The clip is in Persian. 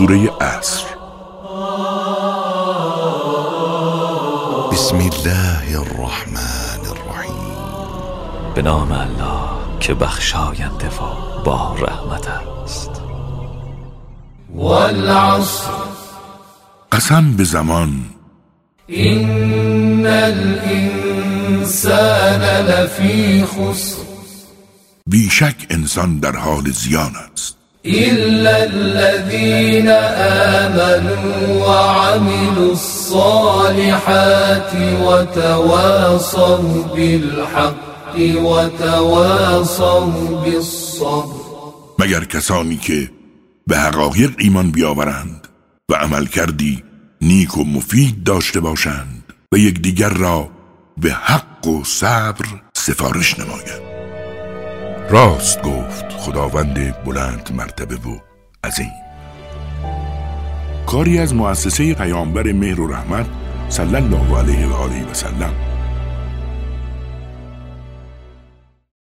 سوره عصر. بسم الله الرحمن الرحیم. به نام الله که بخشاینده و با رحمت است. والعصر. قسم به زمان. إن الإنسان لفي خسر. بیشک انسان در حال زیان است. إلا الذين آمنوا وعملوا الصالحات وتواصوا بالحق وتواصوا بالصبر. مگر کسانی که به حقایق ایمان بیاورند و عمل کردی نیک و مفید داشته باشند و یکدیگر را به حق و صبر سفارش نمایند راست گفت خداوند بلند مرتبه و عظیم. کاری از مؤسسه پیامبر مهر و رحمت صلی الله علیه و آله و سلم